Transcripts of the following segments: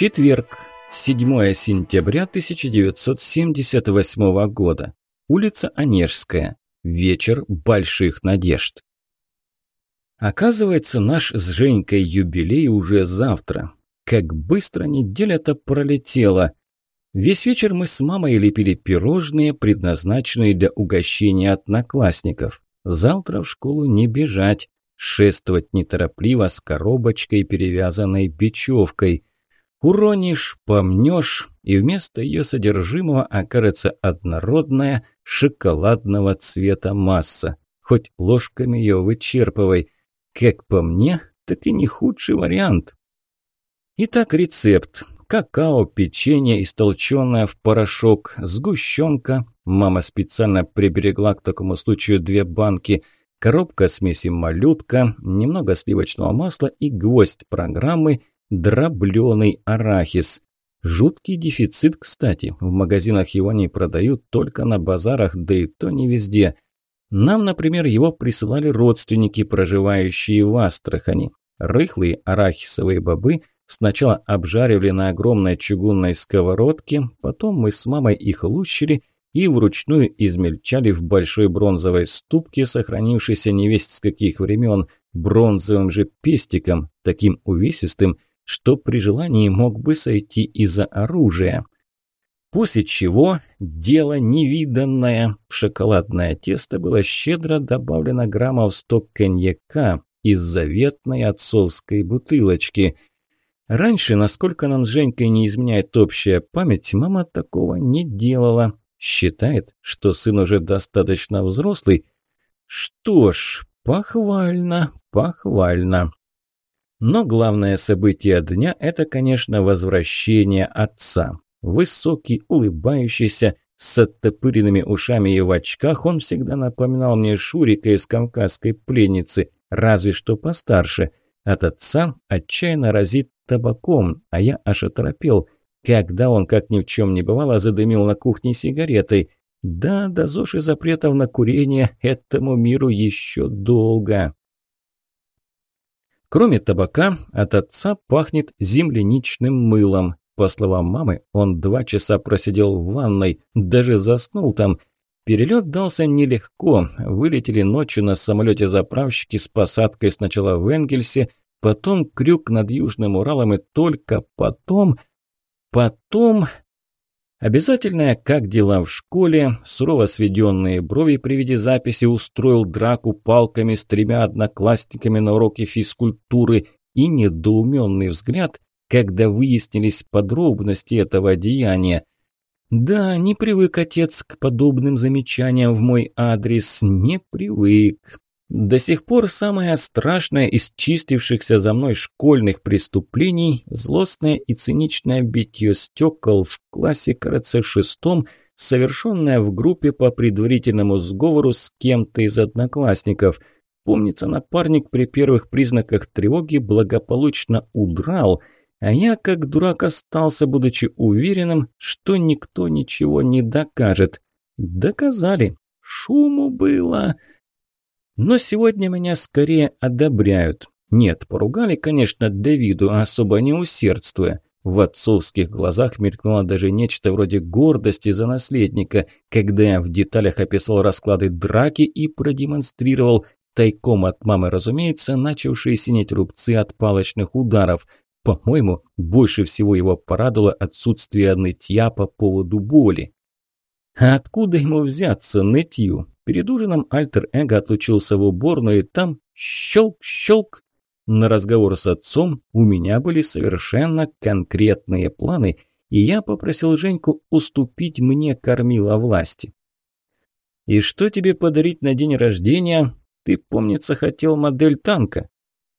Четверг, 7 сентября 1978 года. Улица Онежская. Вечер больших надежд. Оказывается, наш с Женькой юбилей уже завтра. Как быстро неделя-то пролетела. Весь вечер мы с мамой лепили пирожные, предназначенные для угощения одноклассников. Завтра в школу не бежать, шествовать неторопливо с коробочкой, перевязанной бечевкой. Уронишь, помнешь, и вместо ее содержимого окажется однородная шоколадного цвета масса. Хоть ложками ее вычерпывай. Как по мне, так и не худший вариант. Итак, рецепт. Какао, печенье, истолченное в порошок, сгущенка. Мама специально приберегла к такому случаю две банки. Коробка смеси малютка, немного сливочного масла и гвоздь программы – дробленый арахис. Жуткий дефицит, кстати. В магазинах его не продают, только на базарах, да и то не везде. Нам, например, его присылали родственники, проживающие в Астрахани. Рыхлые арахисовые бобы сначала обжаривали на огромной чугунной сковородке, потом мы с мамой их лущили и вручную измельчали в большой бронзовой ступке, сохранившейся невесть с каких времен, бронзовым же пестиком, таким увесистым – что при желании мог бы сойти и за оружие. После чего дело невиданное. В шоколадное тесто было щедро добавлено граммов 100 коньяка из заветной отцовской бутылочки. Раньше, насколько нам с Женькой не изменяет общая память, мама такого не делала. Считает, что сын уже достаточно взрослый. Что ж, похвально, похвально. Но главное событие дня – это, конечно, возвращение отца. Высокий, улыбающийся, с оттопыренными ушами и в очках, он всегда напоминал мне Шурика из «Кавказской пленницы», разве что постарше. От отца отчаянно разит табаком, а я аж оторопел, когда он, как ни в чем не бывало, задымил на кухне сигаретой. Да, до ЗОЖ запретов на курение этому миру еще долго. Кроме табака, от отца пахнет земляничным мылом. По словам мамы, он два часа просидел в ванной, даже заснул там. Перелет дался нелегко. Вылетели ночью на самолете заправщики с посадкой сначала в Энгельсе, потом крюк над Южным Уралом и только потом... Потом... Обязательное «как дела в школе», сурово сведенные брови при виде записи устроил драку палками с тремя одноклассниками на уроке физкультуры и недоуменный взгляд, когда выяснились подробности этого деяния. Да, не привык отец к подобным замечаниям в мой адрес, не привык. До сих пор самое страшное из чистившихся за мной школьных преступлений – злостное и циничное битье стекол в классе, кажется, шестом, совершенное в группе по предварительному сговору с кем-то из одноклассников. Помнится, напарник при первых признаках тревоги благополучно удрал, а я, как дурак, остался, будучи уверенным, что никто ничего не докажет. Доказали. Шуму было. Но сегодня меня скорее одобряют. Нет, поругали, конечно, Давиду, особо не усердствуя. В отцовских глазах мелькнуло даже нечто вроде гордости за наследника, когда я в деталях описал расклады драки и продемонстрировал, тайком от мамы, разумеется, начавшие синеть рубцы от палочных ударов. По-моему, больше всего его порадовало отсутствие нытья по поводу боли. А откуда ему взяться нытью? Перед ужином альтер-эго отлучился в уборную, и там щелк-щелк. На разговор с отцом у меня были совершенно конкретные планы, и я попросил Женьку уступить мне кормила власти. «И что тебе подарить на день рождения? Ты, помнится, хотел модель танка».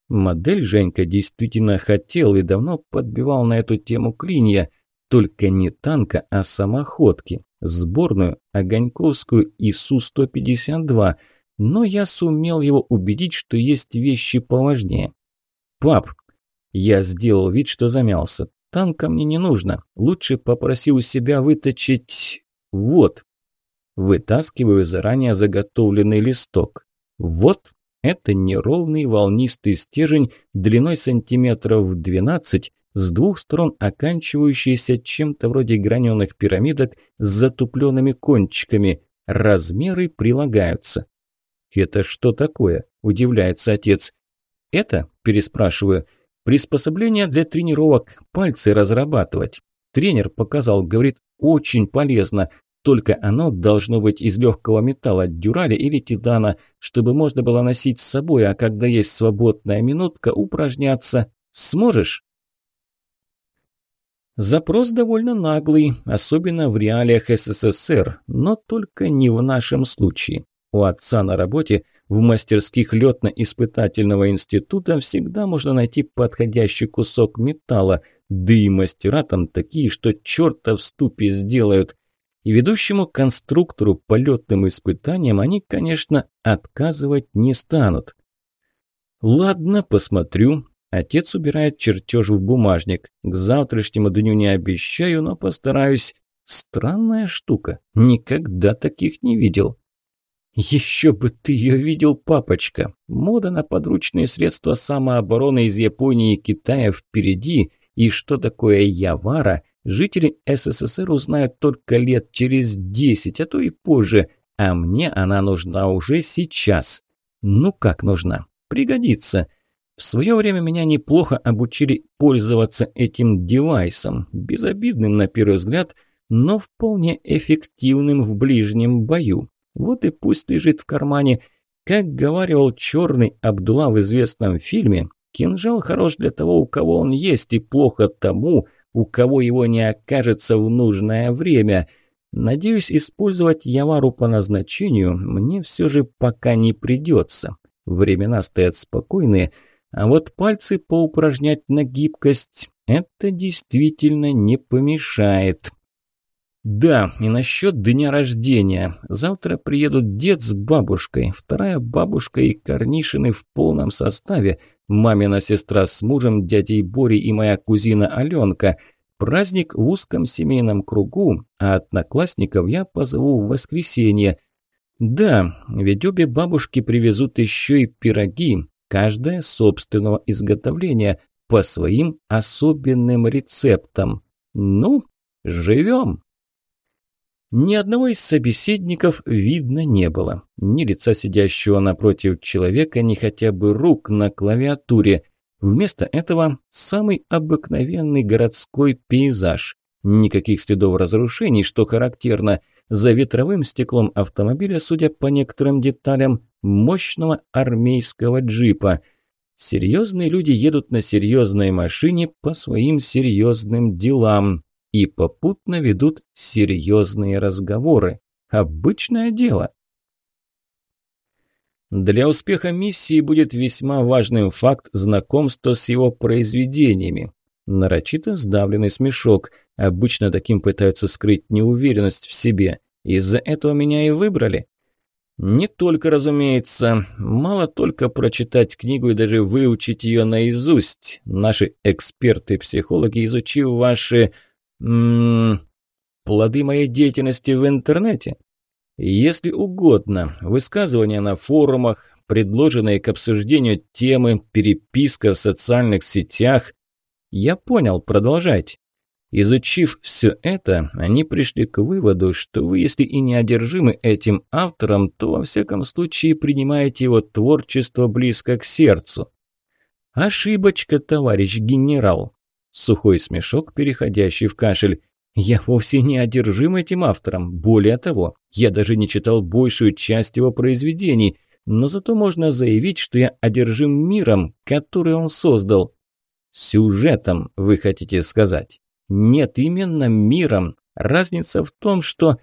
Модель Женька действительно хотел и давно подбивал на эту тему клинья, только не танка, а самоходки сборную Огоньковскую ИСУ-152, но я сумел его убедить, что есть вещи поважнее. «Пап!» Я сделал вид, что замялся. «Танка мне не нужно. Лучше попроси у себя выточить... Вот!» Вытаскиваю заранее заготовленный листок. «Вот!» Это неровный волнистый стержень длиной сантиметров 12, с двух сторон оканчивающиеся чем-то вроде граненых пирамидок с затупленными кончиками. Размеры прилагаются. «Это что такое?» – удивляется отец. «Это?» – переспрашиваю. «Приспособление для тренировок, пальцы разрабатывать. Тренер показал, говорит, очень полезно. Только оно должно быть из легкого металла, дюрали или титана, чтобы можно было носить с собой, а когда есть свободная минутка, упражняться. Сможешь? Запрос довольно наглый, особенно в реалиях СССР, но только не в нашем случае. У отца на работе в мастерских летно-испытательного института всегда можно найти подходящий кусок металла, да и мастера там такие, что черта в ступе сделают. И ведущему конструктору полетным испытаниям они, конечно, отказывать не станут. Ладно, посмотрю. Отец убирает чертеж в бумажник. К завтрашнему дню не обещаю, но постараюсь. Странная штука. Никогда таких не видел. Еще бы ты ее видел, папочка. Мода на подручные средства самообороны из Японии и Китая впереди. И что такое Явара, жители СССР узнают только лет через десять, а то и позже. А мне она нужна уже сейчас. Ну как нужна? Пригодится. В свое время меня неплохо обучили пользоваться этим девайсом, безобидным на первый взгляд, но вполне эффективным в ближнем бою. Вот и пусть лежит в кармане. Как говаривал черный Абдулла в известном фильме, кинжал хорош для того, у кого он есть, и плохо тому, у кого его не окажется в нужное время. Надеюсь, использовать Явару по назначению мне все же пока не придется. Времена стоят спокойные, а вот пальцы поупражнять на гибкость – это действительно не помешает. Да, и насчет дня рождения. Завтра приедут дед с бабушкой, вторая бабушка и Корнишины в полном составе, мамина сестра с мужем, дядей Бори и моя кузина Аленка. Праздник в узком семейном кругу, а одноклассников я позову в воскресенье. Да, ведь обе бабушки привезут еще и пироги, каждая собственного изготовления, по своим особенным рецептам. Ну, живем! Ни одного из собеседников видно не было. Ни лица сидящего напротив человека, ни хотя бы рук на клавиатуре. Вместо этого самый обыкновенный городской пейзаж. Никаких следов разрушений, что характерно. За ветровым стеклом автомобиля, судя по некоторым деталям, мощного армейского джипа. Серьезные люди едут на серьезной машине по своим серьезным делам и попутно ведут серьезные разговоры. Обычное дело. Для успеха миссии будет весьма важным факт знакомства с его произведениями. Нарочито сдавленный смешок. Обычно таким пытаются скрыть неуверенность в себе. Из-за этого меня и выбрали. Не только, разумеется. Мало только прочитать книгу и даже выучить ее наизусть. Наши эксперты-психологи, изучив ваши Ммм, плоды моей деятельности в интернете? Если угодно, высказывания на форумах, предложенные к обсуждению темы, переписка в социальных сетях. Я понял, продолжайте. Изучив все это, они пришли к выводу, что вы, если и не одержимы этим автором, то во всяком случае принимаете его творчество близко к сердцу. Ошибочка, товарищ генерал. Сухой смешок, переходящий в кашель. Я вовсе не одержим этим автором. Более того, я даже не читал большую часть его произведений, но зато можно заявить, что я одержим миром, который он создал. Сюжетом, вы хотите сказать? Нет, именно миром. Разница в том, что...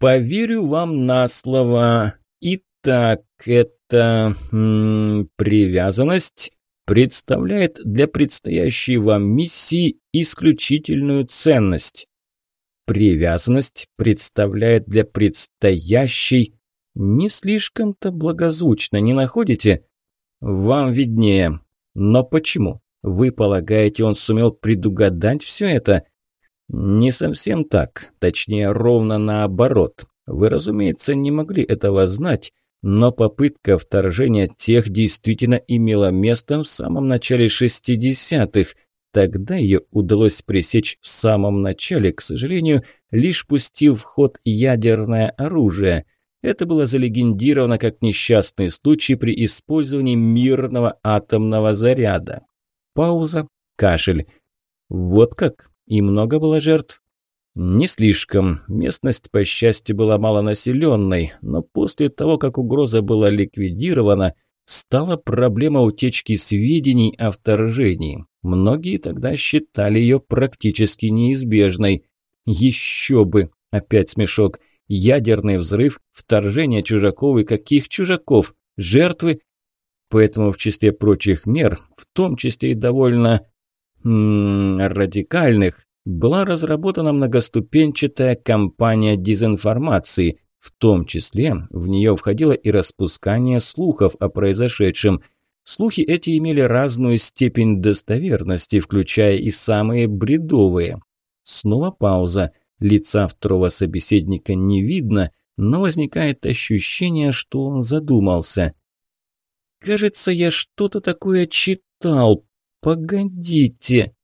Поверю вам на слово. Итак, это... М -м, привязанность представляет для предстоящей вам миссии исключительную ценность. Привязанность представляет для предстоящей не слишком-то благозвучно, не находите? Вам виднее. Но почему? Вы полагаете, он сумел предугадать все это? Не совсем так, точнее, ровно наоборот. Вы, разумеется, не могли этого знать, но попытка вторжения тех действительно имела место в самом начале 60-х. Тогда ее удалось пресечь в самом начале, к сожалению, лишь пустив в ход ядерное оружие. Это было залегендировано как несчастный случай при использовании мирного атомного заряда. Пауза, кашель. Вот как? И много было жертв? Не слишком. Местность, по счастью, была малонаселенной, но после того, как угроза была ликвидирована, стала проблема утечки сведений о вторжении. Многие тогда считали ее практически неизбежной. Еще бы! Опять смешок. Ядерный взрыв, вторжение чужаков и каких чужаков? Жертвы? Поэтому в числе прочих мер, в том числе и довольно м -м, радикальных, была разработана многоступенчатая кампания дезинформации. В том числе в нее входило и распускание слухов о произошедшем. Слухи эти имели разную степень достоверности, включая и самые бредовые. Снова пауза. Лица второго собеседника не видно, но возникает ощущение, что он задумался. «Кажется, я что-то такое читал. Погодите!»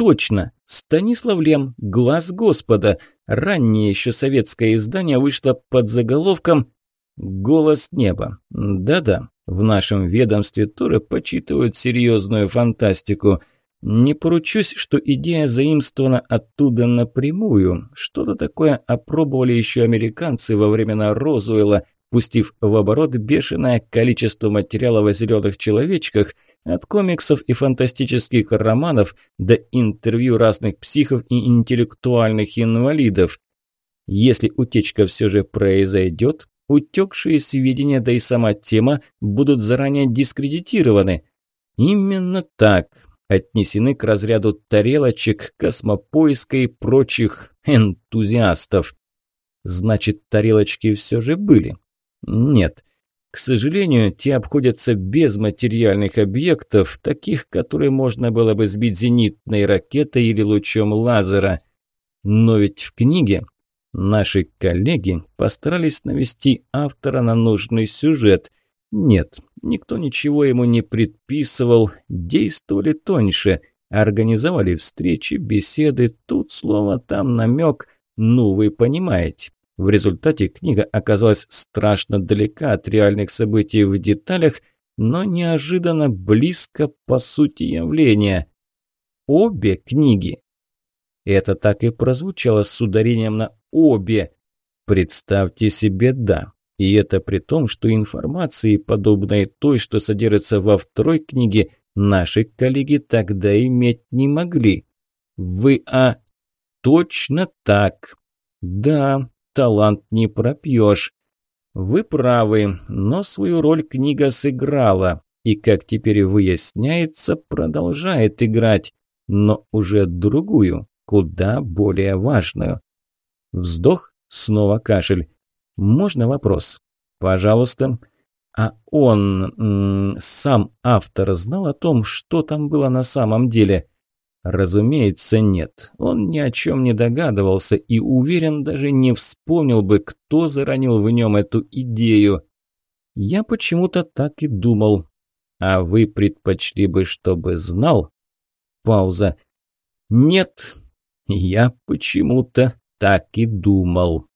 Точно! Станислав Лем, «Глаз Господа». Раннее еще советское издание вышло под заголовком «Голос неба». Да-да, в нашем ведомстве тоже почитывают серьезную фантастику. Не поручусь, что идея заимствована оттуда напрямую. Что-то такое опробовали еще американцы во времена Розуэлла, пустив в оборот бешеное количество материалов о зеленых человечках – от комиксов и фантастических романов до интервью разных психов и интеллектуальных инвалидов. Если утечка все же произойдет, утекшие сведения, да и сама тема будут заранее дискредитированы. Именно так. Отнесены к разряду тарелочек, космопоиска и прочих энтузиастов. Значит, тарелочки все же были? Нет. К сожалению, те обходятся без материальных объектов, таких, которые можно было бы сбить зенитной ракетой или лучом лазера. Но ведь в книге наши коллеги постарались навести автора на нужный сюжет. Нет, никто ничего ему не предписывал, действовали тоньше, организовали встречи, беседы, тут слово, там намек, ну вы понимаете. В результате книга оказалась страшно далека от реальных событий в деталях, но неожиданно близко по сути явления. Обе книги. Это так и прозвучало с ударением на «обе». Представьте себе «да». И это при том, что информации, подобной той, что содержится во второй книге, наши коллеги тогда иметь не могли. Вы, а... Точно так. Да, талант не пропьешь. Вы правы, но свою роль книга сыграла, и, как теперь выясняется, продолжает играть, но уже другую, куда более важную. Вздох, снова кашель. Можно вопрос? Пожалуйста. А он, сам автор, знал о том, что там было на самом деле? Разумеется, нет. Он ни о чем не догадывался и, уверен, даже не вспомнил бы, кто заронил в нем эту идею. Я почему-то так и думал. А вы предпочли бы, чтобы знал? Пауза. Нет, я почему-то так и думал.